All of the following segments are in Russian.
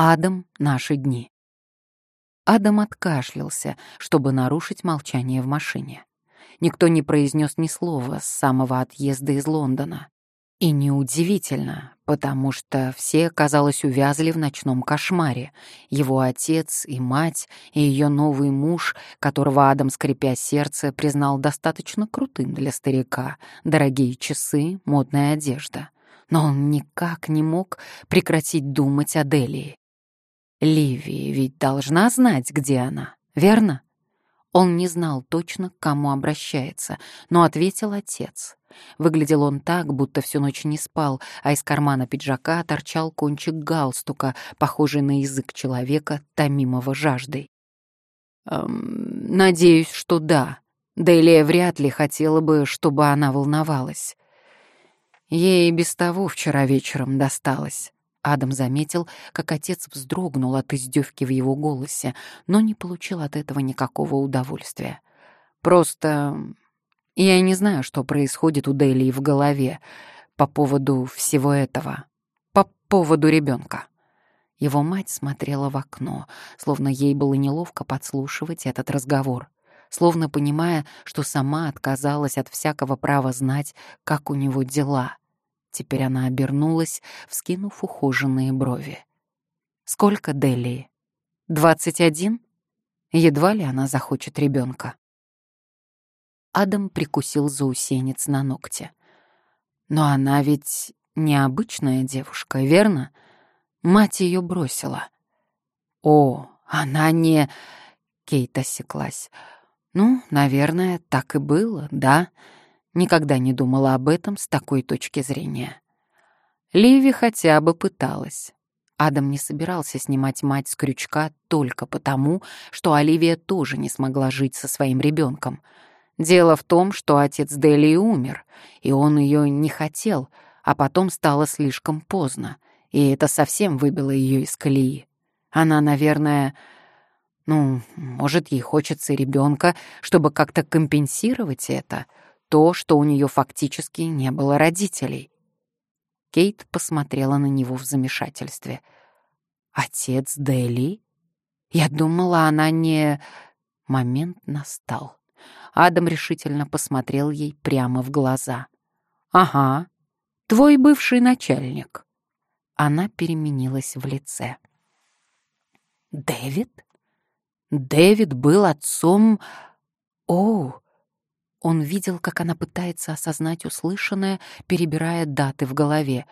Адам — наши дни. Адам откашлялся, чтобы нарушить молчание в машине. Никто не произнес ни слова с самого отъезда из Лондона. И неудивительно, потому что все, казалось, увязли в ночном кошмаре. Его отец и мать, и ее новый муж, которого Адам, скрипя сердце, признал достаточно крутым для старика. Дорогие часы, модная одежда. Но он никак не мог прекратить думать о Делии. Ливи ведь должна знать, где она, верно? Он не знал точно, к кому обращается, но ответил отец. Выглядел он так, будто всю ночь не спал, а из кармана пиджака торчал кончик галстука, похожий на язык человека, томимого жаждой. «Эм, «Надеюсь, что да. Делия вряд ли хотела бы, чтобы она волновалась. Ей без того вчера вечером досталось». Адам заметил, как отец вздрогнул от издевки в его голосе, но не получил от этого никакого удовольствия. «Просто я не знаю, что происходит у Дели в голове по поводу всего этого, по поводу ребенка». Его мать смотрела в окно, словно ей было неловко подслушивать этот разговор, словно понимая, что сама отказалась от всякого права знать, как у него дела — Теперь она обернулась, вскинув ухоженные брови. «Сколько Делии? Двадцать один? Едва ли она захочет ребенка. Адам прикусил заусенец на ногте. «Но она ведь необычная девушка, верно? Мать ее бросила». «О, она не...» Кейт осеклась. «Ну, наверное, так и было, да?» Никогда не думала об этом с такой точки зрения. Ливи хотя бы пыталась. Адам не собирался снимать мать с крючка только потому, что Оливия тоже не смогла жить со своим ребенком. Дело в том, что отец Дели умер, и он ее не хотел, а потом стало слишком поздно, и это совсем выбило ее из колеи. Она, наверное, ну, может, ей хочется ребенка, чтобы как-то компенсировать это — то, что у нее фактически не было родителей. Кейт посмотрела на него в замешательстве. «Отец Дели? Я думала, она не...» Момент настал. Адам решительно посмотрел ей прямо в глаза. «Ага, твой бывший начальник». Она переменилась в лице. «Дэвид? Дэвид был отцом... О, он видел, как она пытается осознать услышанное, перебирая даты в голове.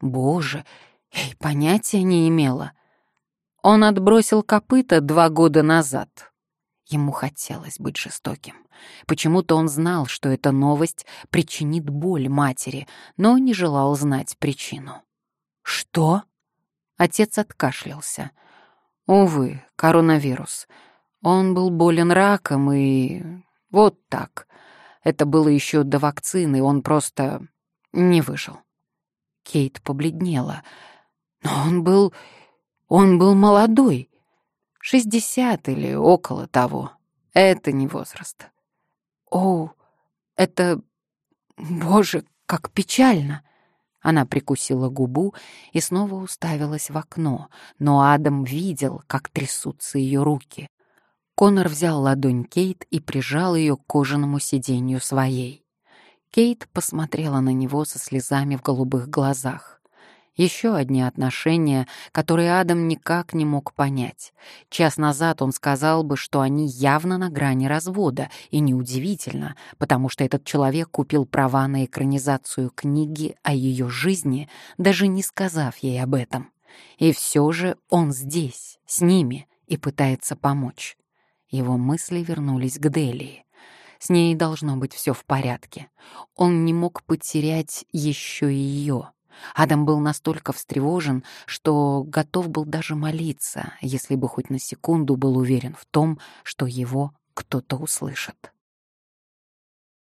Боже, ей понятия не имела. Он отбросил копыта два года назад. Ему хотелось быть жестоким. Почему-то он знал, что эта новость причинит боль матери, но не желал знать причину. «Что?» Отец откашлялся. «Увы, коронавирус. Он был болен раком и... вот так. Это было еще до вакцины, он просто не выжил. Кейт побледнела. Но он был... он был молодой. Шестьдесят или около того. Это не возраст. О, это... Боже, как печально! Она прикусила губу и снова уставилась в окно, но Адам видел, как трясутся ее руки. Конор взял ладонь Кейт и прижал ее к кожаному сиденью своей. Кейт посмотрела на него со слезами в голубых глазах. Еще одни отношения, которые Адам никак не мог понять. Час назад он сказал бы, что они явно на грани развода, и неудивительно, потому что этот человек купил права на экранизацию книги о ее жизни, даже не сказав ей об этом. И все же он здесь, с ними, и пытается помочь. Его мысли вернулись к Делии. С ней должно быть все в порядке. Он не мог потерять еще и ее. Адам был настолько встревожен, что готов был даже молиться, если бы хоть на секунду был уверен в том, что его кто-то услышит.